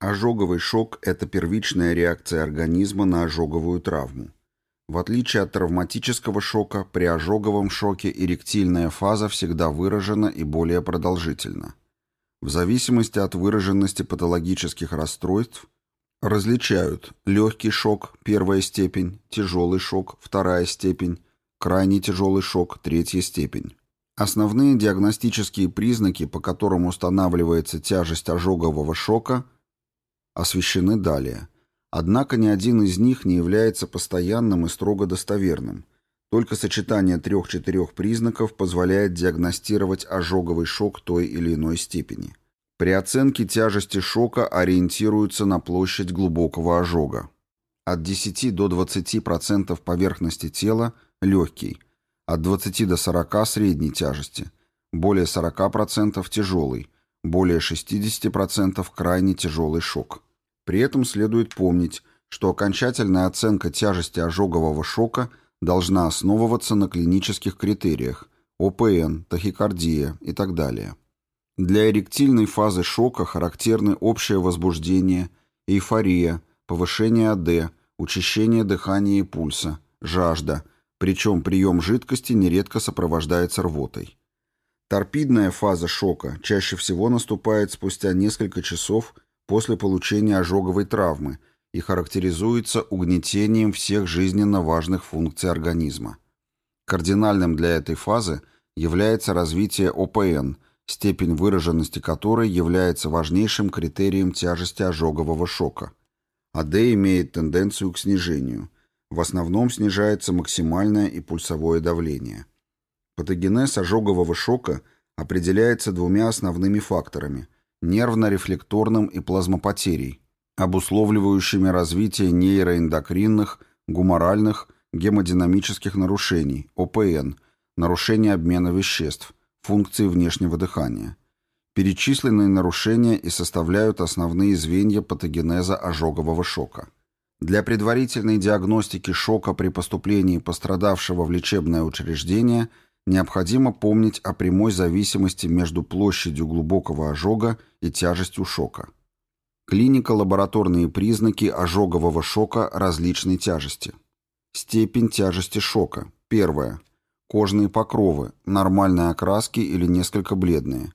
Ожоговый шок – это первичная реакция организма на ожоговую травму. В отличие от травматического шока, при ожоговом шоке эректильная фаза всегда выражена и более продолжительна. В зависимости от выраженности патологических расстройств различают легкий шок – первая степень, тяжелый шок – вторая степень, крайне тяжелый шок – третья степень. Основные диагностические признаки, по которым устанавливается тяжесть ожогового шока, освещены далее. Однако ни один из них не является постоянным и строго достоверным. Только сочетание трех-четырех признаков позволяет диагностировать ожоговый шок той или иной степени. При оценке тяжести шока ориентируются на площадь глубокого ожога. От 10 до 20% поверхности тела – легкий – от 20 до 40 средней тяжести, более 40% тяжелый, более 60% крайне тяжелый шок. При этом следует помнить, что окончательная оценка тяжести ожогового шока должна основываться на клинических критериях ОПН, тахикардия и так далее. Для эректильной фазы шока характерны общее возбуждение, эйфория, повышение АД, учащение дыхания и пульса, жажда – причем прием жидкости нередко сопровождается рвотой. Торпидная фаза шока чаще всего наступает спустя несколько часов после получения ожоговой травмы и характеризуется угнетением всех жизненно важных функций организма. Кардинальным для этой фазы является развитие ОПН, степень выраженности которой является важнейшим критерием тяжести ожогового шока. АД имеет тенденцию к снижению – в основном снижается максимальное и пульсовое давление. Патогенез ожогового шока определяется двумя основными факторами – нервно-рефлекторным и плазмопотерей, обусловливающими развитие нейроэндокринных, гуморальных, гемодинамических нарушений, ОПН, нарушения обмена веществ, функции внешнего дыхания. Перечисленные нарушения и составляют основные звенья патогенеза ожогового шока. Для предварительной диагностики шока при поступлении пострадавшего в лечебное учреждение необходимо помнить о прямой зависимости между площадью глубокого ожога и тяжестью шока. Клиника лабораторные признаки ожогового шока различной тяжести. Степень тяжести шока. Первое. Кожные покровы, нормальной окраски или несколько бледные.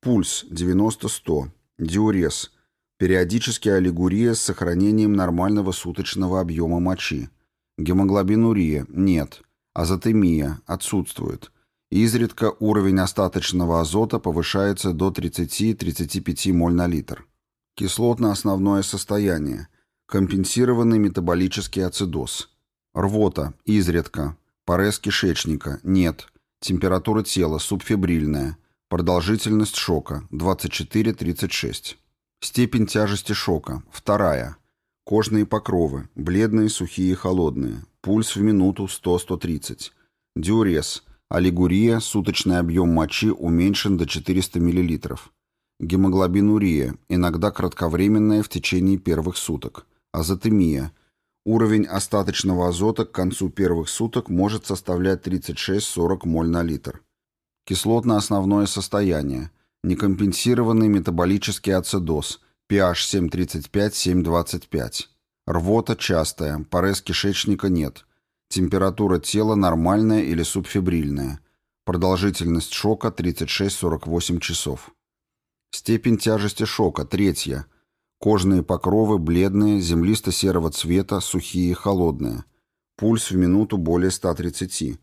Пульс 90-100. Диурез Периодически аллигурия с сохранением нормального суточного объема мочи. Гемоглобинурия – нет. Азотемия – отсутствует. Изредка уровень остаточного азота повышается до 30-35 моль на литр. Кислотно-основное состояние. Компенсированный метаболический ацидоз. Рвота – изредка. Порез кишечника – нет. Температура тела субфебрильная. Продолжительность шока – 24-36. Степень тяжести шока. Вторая. Кожные покровы. Бледные, сухие, холодные. Пульс в минуту 100-130. Диурез. Аллигурия. Суточный объем мочи уменьшен до 400 мл. Гемоглобинурия. Иногда кратковременная в течение первых суток. Азотемия. Уровень остаточного азота к концу первых суток может составлять 36-40 моль на литр. Кислотно-основное состояние некомпенсированный метаболический ацидоз, pH 735-725. Рвота частая, порез кишечника нет. Температура тела нормальная или субфебрильная. Продолжительность шока 36-48 часов. Степень тяжести шока третья. Кожные покровы бледные, землисто-серого цвета, сухие, холодные. Пульс в минуту более 130.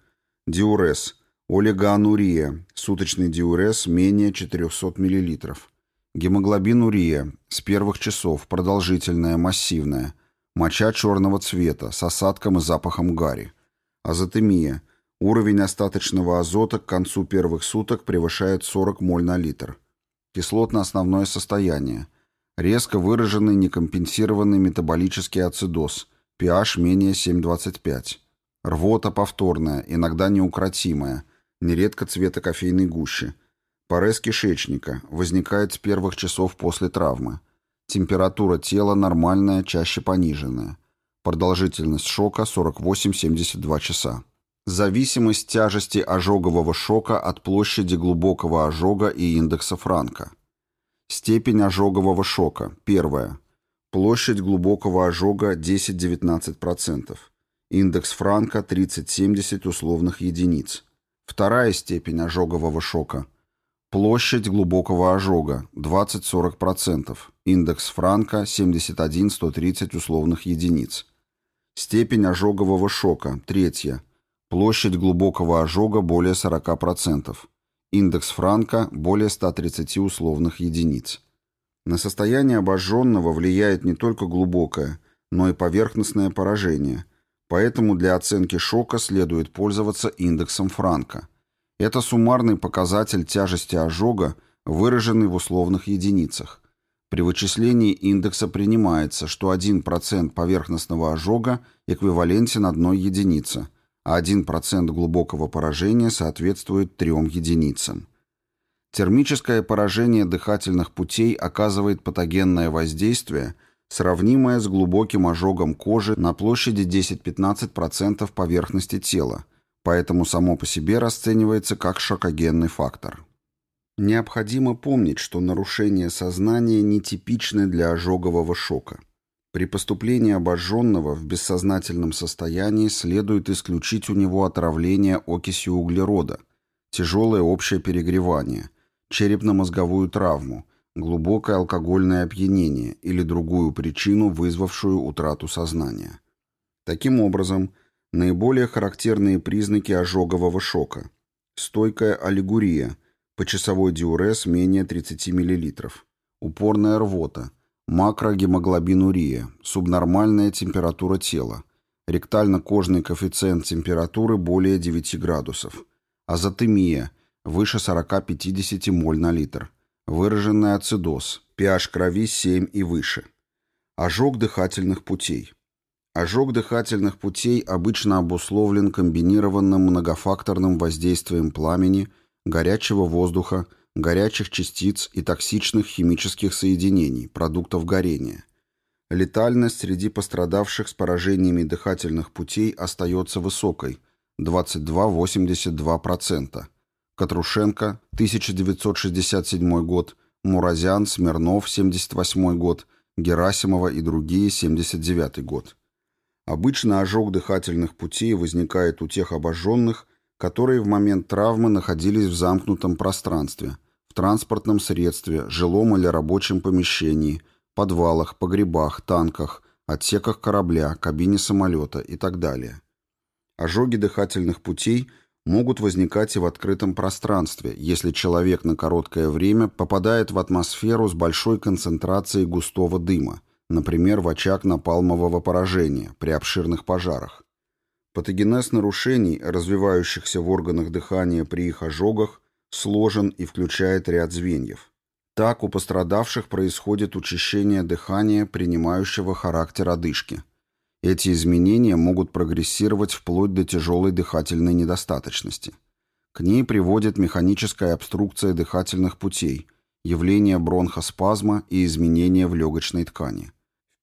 Диурез. Олигоанурия, суточный диурез менее 400 мл. Гемоглобинурия, с первых часов, продолжительная, массивная. Моча черного цвета, с осадком и запахом гари. Азотемия, уровень остаточного азота к концу первых суток превышает 40 моль на литр. Кислотно-основное состояние. Резко выраженный некомпенсированный метаболический ацидоз, pH менее 7,25. Рвота повторная, иногда неукротимая – нередко цвета кофейной гущи. Порез кишечника возникает с первых часов после травмы. Температура тела нормальная, чаще пониженная. Продолжительность шока 48-72 часа. Зависимость тяжести ожогового шока от площади глубокого ожога и индекса Франка. Степень ожогового шока. Первая. Площадь глубокого ожога 10-19%. Индекс Франка 30-70 условных единиц. Вторая степень ожогового шока. Площадь глубокого ожога 20-40%. Индекс Франка 71-130 условных единиц. Степень ожогового шока. Третья. Площадь глубокого ожога более 40%. Индекс Франка более 130 условных единиц. На состояние обожженного влияет не только глубокое, но и поверхностное поражение, поэтому для оценки шока следует пользоваться индексом Франка. Это суммарный показатель тяжести ожога, выраженный в условных единицах. При вычислении индекса принимается, что 1% поверхностного ожога эквивалентен одной единице, а 1% глубокого поражения соответствует 3 единицам. Термическое поражение дыхательных путей оказывает патогенное воздействие, сравнимое с глубоким ожогом кожи на площади 10-15% поверхности тела, поэтому само по себе расценивается как шокогенный фактор. Необходимо помнить, что нарушение сознания нетипичны для ожогового шока. При поступлении обожженного в бессознательном состоянии следует исключить у него отравление окисью углерода, тяжелое общее перегревание – черепно-мозговую травму, глубокое алкогольное опьянение или другую причину, вызвавшую утрату сознания. Таким образом, наиболее характерные признаки ожогового шока. Стойкая аллигурия, почасовой диурез менее 30 мл, упорная рвота, макрогемоглобинурия, субнормальная температура тела, ректально-кожный коэффициент температуры более 9 градусов, азотемия – выше 40-50 моль на литр. Выраженный ацидоз, pH крови 7 и выше. Ожог дыхательных путей. Ожог дыхательных путей обычно обусловлен комбинированным многофакторным воздействием пламени, горячего воздуха, горячих частиц и токсичных химических соединений, продуктов горения. Летальность среди пострадавших с поражениями дыхательных путей остается высокой – 22-82%. Катрушенко, 1967 год, Муразян, Смирнов, 78 год, Герасимова и другие, 79 год. Обычно ожог дыхательных путей возникает у тех обожженных, которые в момент травмы находились в замкнутом пространстве, в транспортном средстве, жилом или рабочем помещении, подвалах, погребах, танках, отсеках корабля, кабине самолета и так далее. Ожоги дыхательных путей – могут возникать и в открытом пространстве, если человек на короткое время попадает в атмосферу с большой концентрацией густого дыма, например, в очаг напалмового поражения при обширных пожарах. Патогенез нарушений, развивающихся в органах дыхания при их ожогах, сложен и включает ряд звеньев. Так у пострадавших происходит учащение дыхания, принимающего характер одышки – эти изменения могут прогрессировать вплоть до тяжелой дыхательной недостаточности. К ней приводит механическая обструкция дыхательных путей, явление бронхоспазма и изменения в легочной ткани.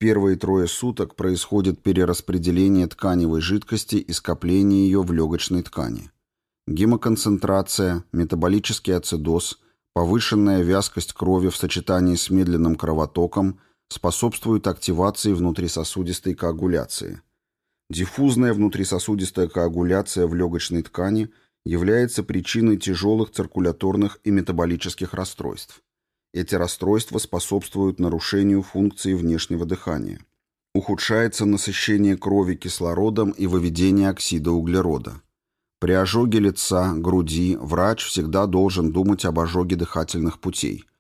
Первые трое суток происходит перераспределение тканевой жидкости и скопление ее в легочной ткани. Гемоконцентрация, метаболический ацидоз, повышенная вязкость крови в сочетании с медленным кровотоком – способствует активации внутрисосудистой коагуляции. Диффузная внутрисосудистая коагуляция в легочной ткани является причиной тяжелых циркуляторных и метаболических расстройств. Эти расстройства способствуют нарушению функции внешнего дыхания. Ухудшается насыщение крови кислородом и выведение оксида углерода. При ожоге лица, груди врач всегда должен думать об ожоге дыхательных путей –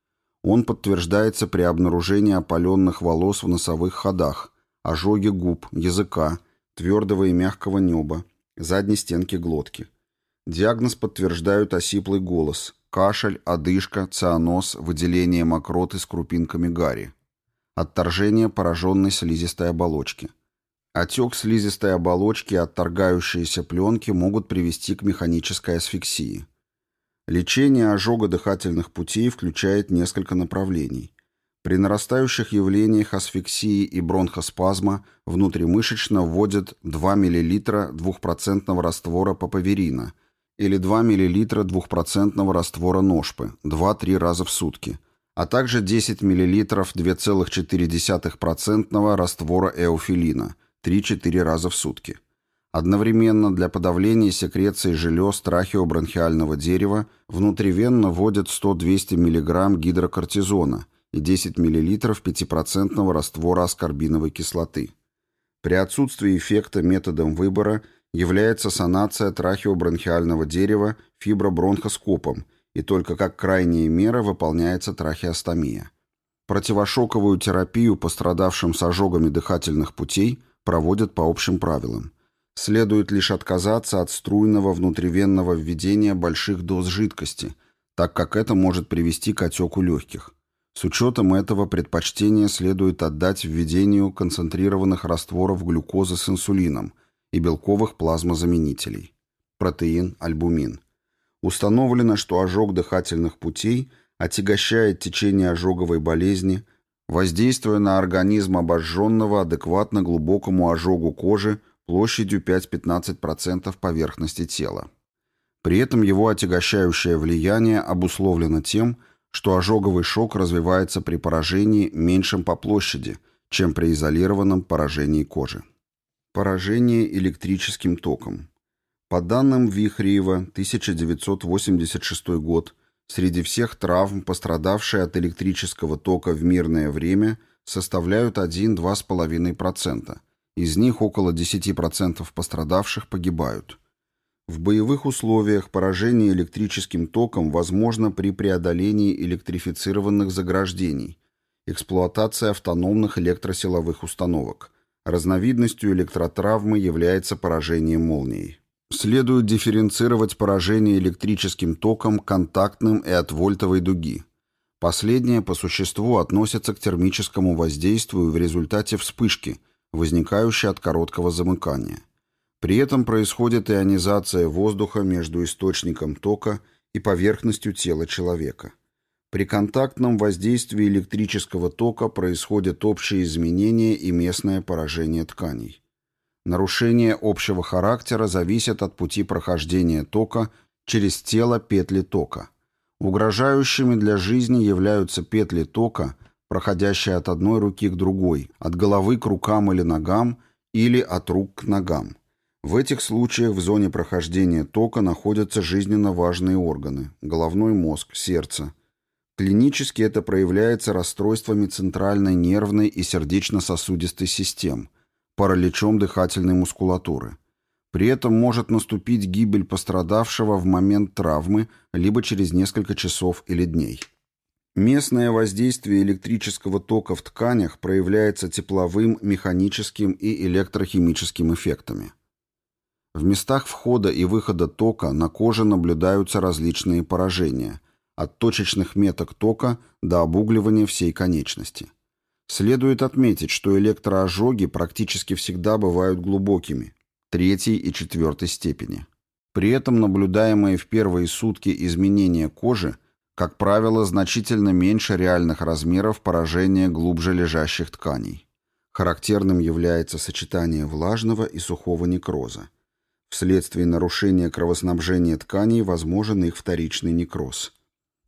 он подтверждается при обнаружении опаленных волос в носовых ходах, ожоге губ, языка, твердого и мягкого неба, задней стенки глотки. Диагноз подтверждают осиплый голос, кашель, одышка, цианоз, выделение мокроты с крупинками гари, отторжение пораженной слизистой оболочки. Отек слизистой оболочки и отторгающиеся пленки могут привести к механической асфиксии. Лечение ожога дыхательных путей включает несколько направлений. При нарастающих явлениях асфиксии и бронхоспазма внутримышечно вводят 2 мл 2% раствора папаверина или 2 мл 2% раствора ножпы 2-3 раза в сутки, а также 10 мл 2,4% раствора эофилина 3-4 раза в сутки. Одновременно для подавления секреции желез трахеобронхиального дерева внутривенно вводят 100-200 мг гидрокортизона и 10 мл 5% раствора аскорбиновой кислоты. При отсутствии эффекта методом выбора является санация трахеобронхиального дерева фибробронхоскопом и только как крайняя мера выполняется трахеостомия. Противошоковую терапию пострадавшим с ожогами дыхательных путей проводят по общим правилам. Следует лишь отказаться от струйного внутривенного введения больших доз жидкости, так как это может привести к отеку легких. С учетом этого предпочтение следует отдать введению концентрированных растворов глюкозы с инсулином и белковых плазмозаменителей. Протеин, альбумин. Установлено, что ожог дыхательных путей отягощает течение ожоговой болезни, воздействуя на организм обожженного адекватно глубокому ожогу кожи площадью 5-15% поверхности тела. При этом его отягощающее влияние обусловлено тем, что ожоговый шок развивается при поражении меньшем по площади, чем при изолированном поражении кожи. Поражение электрическим током. По данным Вихреева, 1986 год, среди всех травм, пострадавшие от электрического тока в мирное время, составляют 1-2,5%. Из них около 10% пострадавших погибают. В боевых условиях поражение электрическим током возможно при преодолении электрифицированных заграждений, эксплуатации автономных электросиловых установок. Разновидностью электротравмы является поражение молнией. Следует дифференцировать поражение электрическим током контактным и от вольтовой дуги. Последнее по существу относится к термическому воздействию в результате вспышки, возникающей от короткого замыкания. При этом происходит ионизация воздуха между источником тока и поверхностью тела человека. При контактном воздействии электрического тока происходят общие изменения и местное поражение тканей. Нарушение общего характера зависит от пути прохождения тока через тело петли тока. Угрожающими для жизни являются петли тока, проходящие от одной руки к другой, от головы к рукам или ногам или от рук к ногам. В этих случаях в зоне прохождения тока находятся жизненно важные органы – головной мозг, сердце. Клинически это проявляется расстройствами центральной нервной и сердечно-сосудистой систем – параличом дыхательной мускулатуры. При этом может наступить гибель пострадавшего в момент травмы либо через несколько часов или дней. Местное воздействие электрического тока в тканях проявляется тепловым, механическим и электрохимическим эффектами. В местах входа и выхода тока на коже наблюдаются различные поражения, от точечных меток тока до обугливания всей конечности. Следует отметить, что электроожоги практически всегда бывают глубокими, третьей и четвертой степени. При этом наблюдаемые в первые сутки изменения кожи, как правило, значительно меньше реальных размеров поражения глубже лежащих тканей. Характерным является сочетание влажного и сухого некроза. Вследствие нарушения кровоснабжения тканей возможен их вторичный некроз.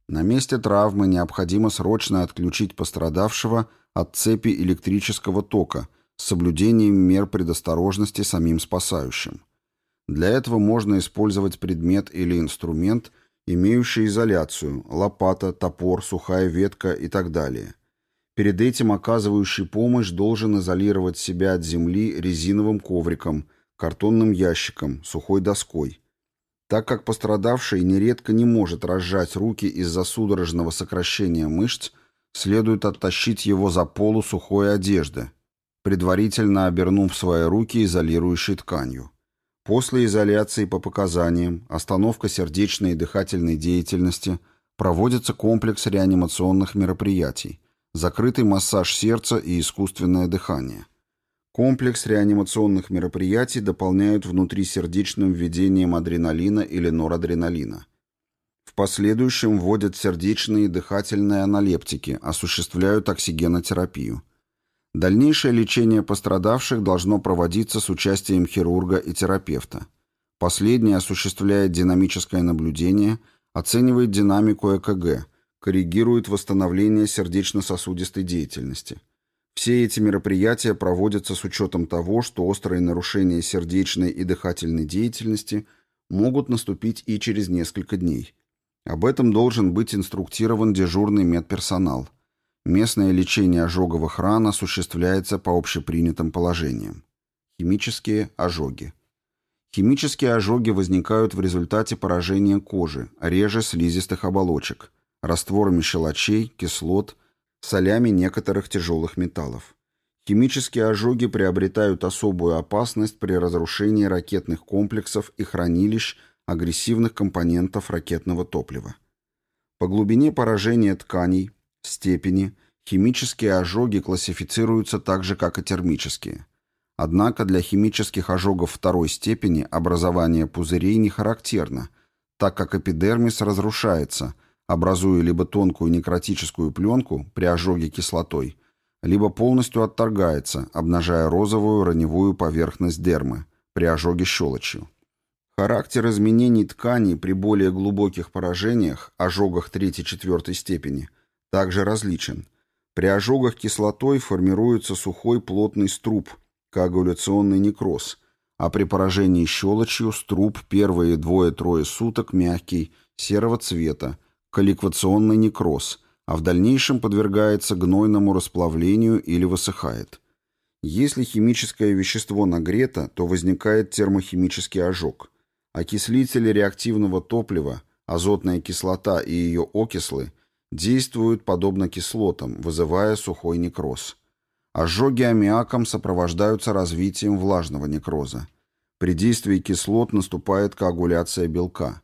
На месте травмы необходимо срочно отключить пострадавшего от цепи электрического тока с соблюдением мер предосторожности самим спасающим. Для этого можно использовать предмет или инструмент, имеющий изоляцию, лопата, топор, сухая ветка и так далее. Перед этим оказывающий помощь должен изолировать себя от земли резиновым ковриком, картонным ящиком, сухой доской. Так как пострадавший нередко не может разжать руки из-за судорожного сокращения мышц, следует оттащить его за полу сухой одежды, предварительно обернув свои руки изолирующей тканью. После изоляции по показаниям, остановка сердечной и дыхательной деятельности, проводится комплекс реанимационных мероприятий, закрытый массаж сердца и искусственное дыхание. Комплекс реанимационных мероприятий дополняют внутрисердечным введением адреналина или норадреналина – в последующем вводят сердечные и дыхательные аналептики, осуществляют оксигенотерапию. Дальнейшее лечение пострадавших должно проводиться с участием хирурга и терапевта. Последний осуществляет динамическое наблюдение, оценивает динамику ЭКГ, коррегирует восстановление сердечно-сосудистой деятельности. Все эти мероприятия проводятся с учетом того, что острые нарушения сердечной и дыхательной деятельности могут наступить и через несколько дней. Об этом должен быть инструктирован дежурный медперсонал. Местное лечение ожоговых ран осуществляется по общепринятым положениям. Химические ожоги. Химические ожоги возникают в результате поражения кожи, реже слизистых оболочек, растворами щелочей, кислот, солями некоторых тяжелых металлов. Химические ожоги приобретают особую опасность при разрушении ракетных комплексов и хранилищ агрессивных компонентов ракетного топлива. По глубине поражения тканей, степени, химические ожоги классифицируются так же, как и термические – Однако для химических ожогов второй степени образование пузырей не характерно, так как эпидермис разрушается, образуя либо тонкую некротическую пленку при ожоге кислотой, либо полностью отторгается, обнажая розовую раневую поверхность дермы при ожоге щелочью. Характер изменений тканей при более глубоких поражениях, ожогах 3-4 степени, также различен. При ожогах кислотой формируется сухой плотный струп – коагуляционный некроз, а при поражении щелочью струп первые двое-трое суток мягкий, серого цвета, колликвационный некроз, а в дальнейшем подвергается гнойному расплавлению или высыхает. Если химическое вещество нагрето, то возникает термохимический ожог. Окислители реактивного топлива, азотная кислота и ее окислы действуют подобно кислотам, вызывая сухой некроз. Ожоги аммиаком сопровождаются развитием влажного некроза. При действии кислот наступает коагуляция белка.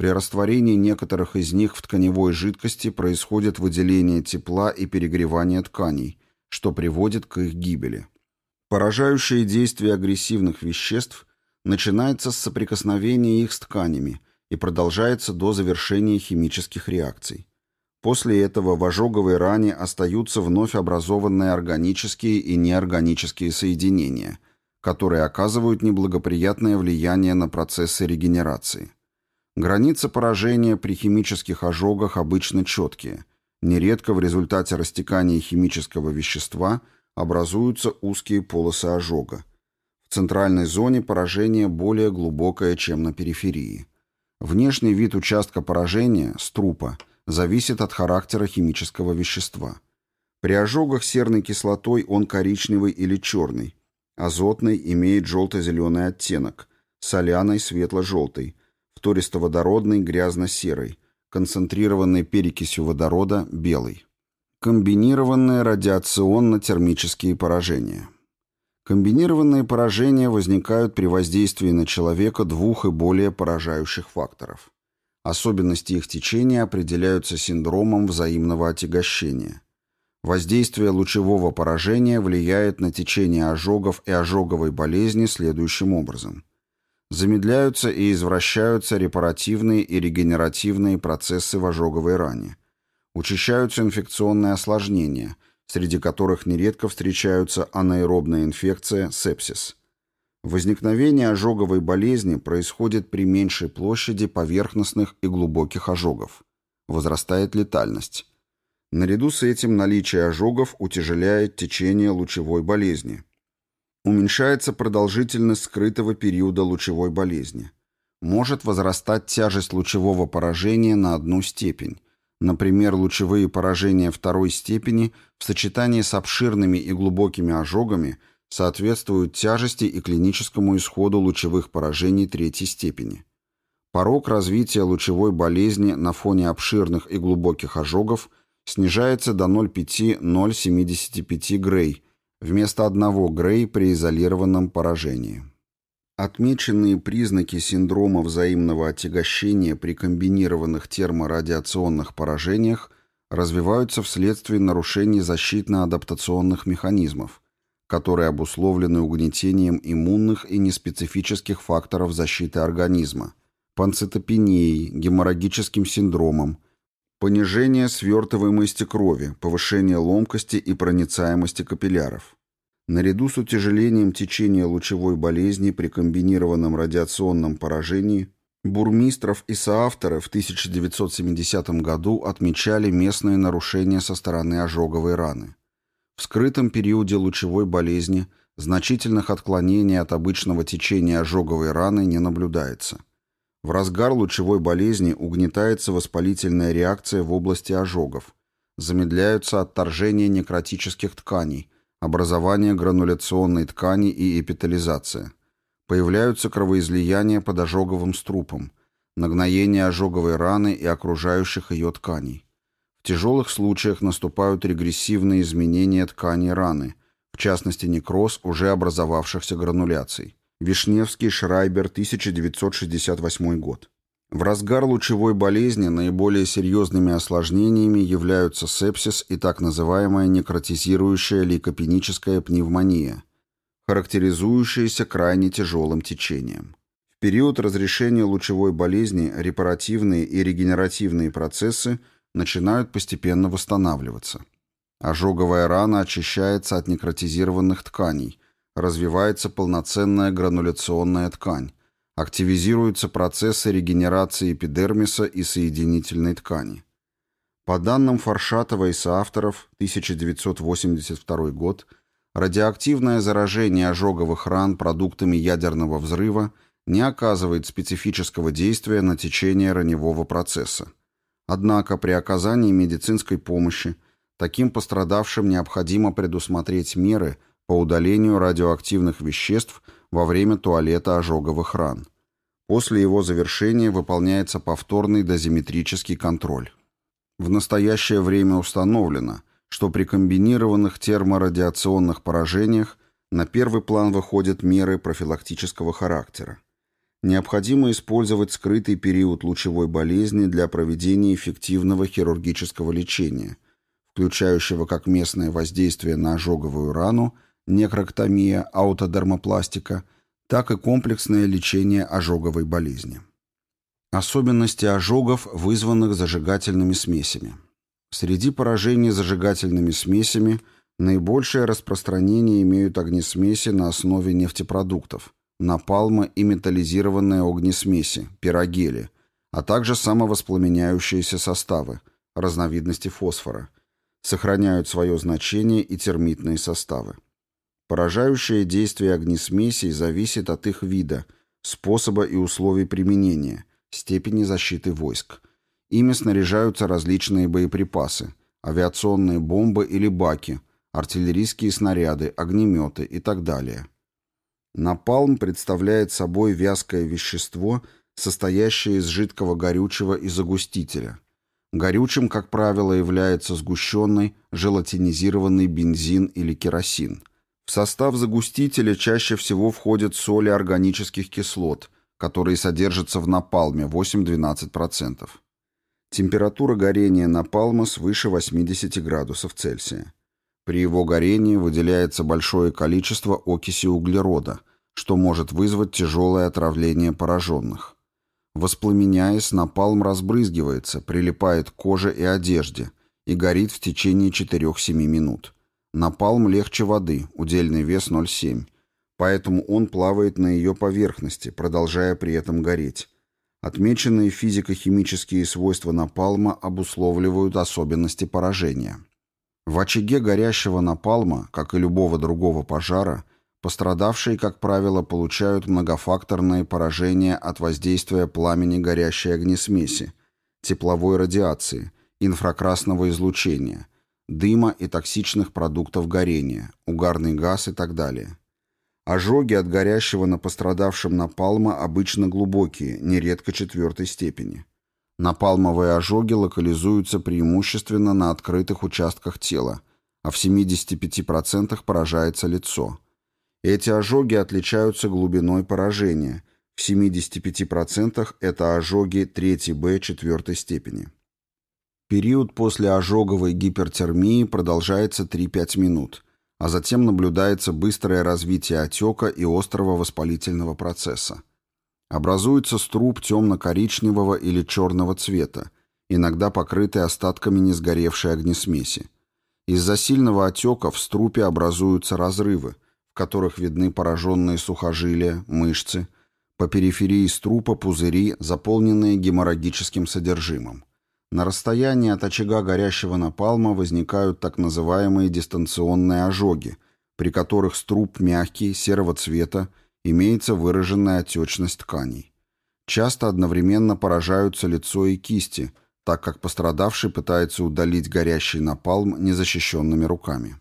При растворении некоторых из них в тканевой жидкости происходит выделение тепла и перегревание тканей, что приводит к их гибели. Поражающее действие агрессивных веществ начинается с соприкосновения их с тканями и продолжается до завершения химических реакций. После этого в ожоговой ране остаются вновь образованные органические и неорганические соединения, которые оказывают неблагоприятное влияние на процессы регенерации. Границы поражения при химических ожогах обычно четкие. Нередко в результате растекания химического вещества образуются узкие полосы ожога. В центральной зоне поражение более глубокое, чем на периферии. Внешний вид участка поражения, струпа – зависит от характера химического вещества. При ожогах серной кислотой он коричневый или черный, азотный имеет желто-зеленый оттенок, соляный – светло-желтый, втористоводородный – грязно-серый, концентрированный перекисью водорода – белый. Комбинированные радиационно-термические поражения. Комбинированные поражения возникают при воздействии на человека двух и более поражающих факторов. Особенности их течения определяются синдромом взаимного отягощения. Воздействие лучевого поражения влияет на течение ожогов и ожоговой болезни следующим образом. Замедляются и извращаются репаративные и регенеративные процессы в ожоговой ране. Учащаются инфекционные осложнения, среди которых нередко встречаются анаэробная инфекция, сепсис – Возникновение ожоговой болезни происходит при меньшей площади поверхностных и глубоких ожогов. Возрастает летальность. Наряду с этим наличие ожогов утяжеляет течение лучевой болезни. Уменьшается продолжительность скрытого периода лучевой болезни. Может возрастать тяжесть лучевого поражения на одну степень. Например, лучевые поражения второй степени в сочетании с обширными и глубокими ожогами – соответствуют тяжести и клиническому исходу лучевых поражений третьей степени. Порог развития лучевой болезни на фоне обширных и глубоких ожогов снижается до 0,5-0,75 Грей вместо 1 Грей при изолированном поражении. Отмеченные признаки синдрома взаимного отягощения при комбинированных терморадиационных поражениях развиваются вследствие нарушений защитно-адаптационных механизмов, которые обусловлены угнетением иммунных и неспецифических факторов защиты организма, панцитопенией, геморрагическим синдромом, понижение свертываемости крови, повышение ломкости и проницаемости капилляров. Наряду с утяжелением течения лучевой болезни при комбинированном радиационном поражении Бурмистров и соавторы в 1970 году отмечали местные нарушения со стороны ожоговой раны. В скрытом периоде лучевой болезни значительных отклонений от обычного течения ожоговой раны не наблюдается. В разгар лучевой болезни угнетается воспалительная реакция в области ожогов, замедляются отторжение некротических тканей, образование грануляционной ткани и эпитализация. Появляются кровоизлияния под ожоговым струпом, нагноение ожоговой раны и окружающих ее тканей. В тяжелых случаях наступают регрессивные изменения тканей раны, в частности некроз уже образовавшихся грануляций. Вишневский, Шрайбер, 1968 год. В разгар лучевой болезни наиболее серьезными осложнениями являются сепсис и так называемая некротизирующая лейкопеническая пневмония – характеризующиеся крайне тяжелым течением. В период разрешения лучевой болезни репаративные и регенеративные процессы начинают постепенно восстанавливаться. Ожоговая рана очищается от некротизированных тканей, развивается полноценная грануляционная ткань, активизируются процессы регенерации эпидермиса и соединительной ткани. По данным Фаршатова и соавторов, 1982 год – радиоактивное заражение ожоговых ран продуктами ядерного взрыва не оказывает специфического действия на течение раневого процесса. Однако при оказании медицинской помощи таким пострадавшим необходимо предусмотреть меры по удалению радиоактивных веществ во время туалета ожоговых ран. После его завершения выполняется повторный дозиметрический контроль. В настоящее время установлено – что при комбинированных терморадиационных поражениях на первый план выходят меры профилактического характера. Необходимо использовать скрытый период лучевой болезни для проведения эффективного хирургического лечения, включающего как местное воздействие на ожоговую рану, некроктомия, аутодермопластика, так и комплексное лечение ожоговой болезни. Особенности ожогов, вызванных зажигательными смесями. Среди поражений зажигательными смесями наибольшее распространение имеют огнесмеси на основе нефтепродуктов, напалма и металлизированные огнесмеси, пирогели, а также самовоспламеняющиеся составы, разновидности фосфора. Сохраняют свое значение и термитные составы. Поражающее действие огнесмесей зависит от их вида, способа и условий применения, степени защиты войск – Ими снаряжаются различные боеприпасы, авиационные бомбы или баки, артиллерийские снаряды, огнеметы и так далее. Напалм представляет собой вязкое вещество, состоящее из жидкого горючего и загустителя. Горючим, как правило, является сгущенный, желатинизированный бензин или керосин. В состав загустителя чаще всего входят соли органических кислот, которые содержатся в напалме 8-12%. Температура горения напалма свыше 80 градусов Цельсия. При его горении выделяется большое количество окиси углерода, что может вызвать тяжелое отравление пораженных. Воспламеняясь, напалм разбрызгивается, прилипает к коже и одежде и горит в течение 4-7 минут. Напалм легче воды, удельный вес 0,7, поэтому он плавает на ее поверхности, продолжая при этом гореть. Отмеченные физико-химические свойства напалма обусловливают особенности поражения. В очаге горящего напалма, как и любого другого пожара, пострадавшие, как правило, получают многофакторные поражения от воздействия пламени горящей огнесмеси, тепловой радиации, инфракрасного излучения, дыма и токсичных продуктов горения, угарный газ и так далее. Ожоги от горящего на пострадавшем напалма обычно глубокие, нередко четвертой степени. Напалмовые ожоги локализуются преимущественно на открытых участках тела, а в 75% поражается лицо. Эти ожоги отличаются глубиной поражения. В 75% это ожоги 3Б четвертой степени. Период после ожоговой гипертермии продолжается 3-5 минут – а затем наблюдается быстрое развитие отека и острого воспалительного процесса. Образуется струп темно-коричневого или черного цвета, иногда покрытый остатками несгоревшей огнесмеси. Из-за сильного отека в струпе образуются разрывы, в которых видны пораженные сухожилия, мышцы, По периферии струпа пузыри, заполненные геморрагическим содержимым. На расстоянии от очага горящего напалма возникают так называемые дистанционные ожоги, при которых струп мягкий, серого цвета, имеется выраженная отечность тканей. Часто одновременно поражаются лицо и кисти, так как пострадавший пытается удалить горящий напалм незащищенными руками.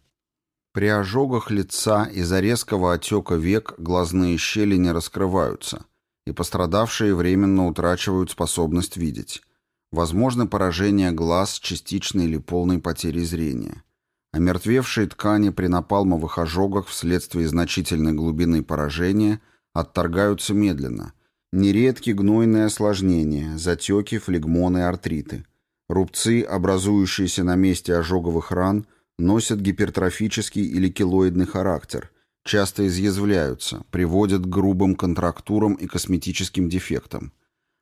При ожогах лица из-за резкого отека век глазные щели не раскрываются, и пострадавшие временно утрачивают способность видеть. Возможно поражение глаз частичной или полной потерей зрения. Омертвевшие ткани при напалмовых ожогах вследствие значительной глубины поражения отторгаются медленно. Нередки гнойные осложнения, затеки, флегмоны, артриты. Рубцы, образующиеся на месте ожоговых ран, носят гипертрофический или килоидный характер, часто изъязвляются, приводят к грубым контрактурам и косметическим дефектам.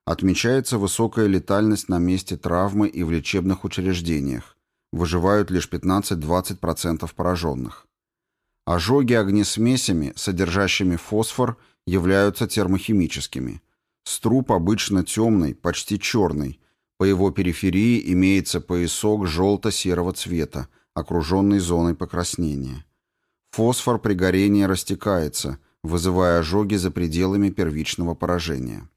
Отмечается высокая летальность на месте травмы и в лечебных учреждениях. Выживают лишь 15-20% пораженных. Ожоги огнесмесями, содержащими фосфор, являются термохимическими. Струп обычно темный, почти черный. По его периферии имеется поясок желто-серого цвета, окруженный зоной покраснения. Фосфор при горении растекается, вызывая ожоги за пределами первичного поражения.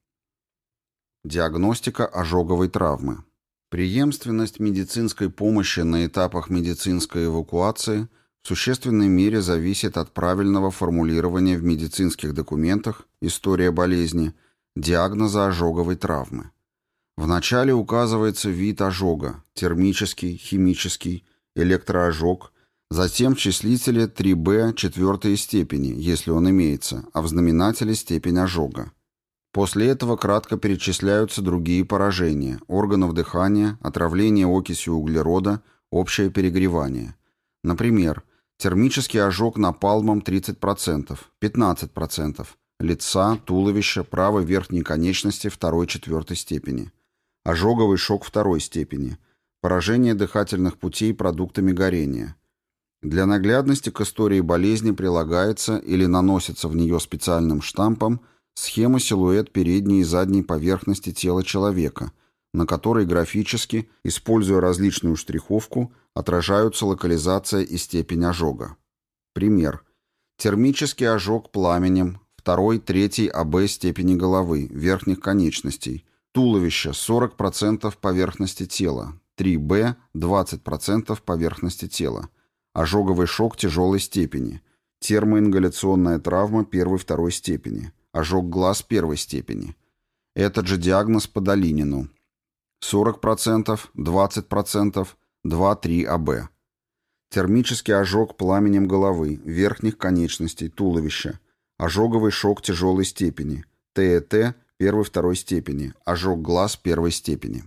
Диагностика ожоговой травмы. Преемственность медицинской помощи на этапах медицинской эвакуации в существенной мере зависит от правильного формулирования в медицинских документах «История болезни» диагноза ожоговой травмы. Вначале указывается вид ожога – термический, химический, электроожог, затем в числителе 3b четвертой степени, если он имеется, а в знаменателе степень ожога. После этого кратко перечисляются другие поражения, органов дыхания, отравление окисью углерода, общее перегревание. Например, термический ожог напалмом 30%, 15%, лица, туловища, правой верхней конечности второй-четвертой степени, ожоговый шок второй степени, поражение дыхательных путей продуктами горения. Для наглядности к истории болезни прилагается или наносится в нее специальным штампом – Схема-силуэт передней и задней поверхности тела человека, на которой графически, используя различную штриховку, отражаются локализация и степень ожога. Пример. Термический ожог пламенем, второй, третий АБ степени головы, верхних конечностей, туловище 40% поверхности тела, 3Б 20% поверхности тела, ожоговый шок тяжелой степени, термоингаляционная травма первой-второй степени, ожог глаз первой степени. Этот же диагноз по Долинину. 40%, 20%, 2-3 АБ. Термический ожог пламенем головы, верхних конечностей, туловища. Ожоговый шок тяжелой степени. ТЭТ первой-второй степени. Ожог глаз первой степени.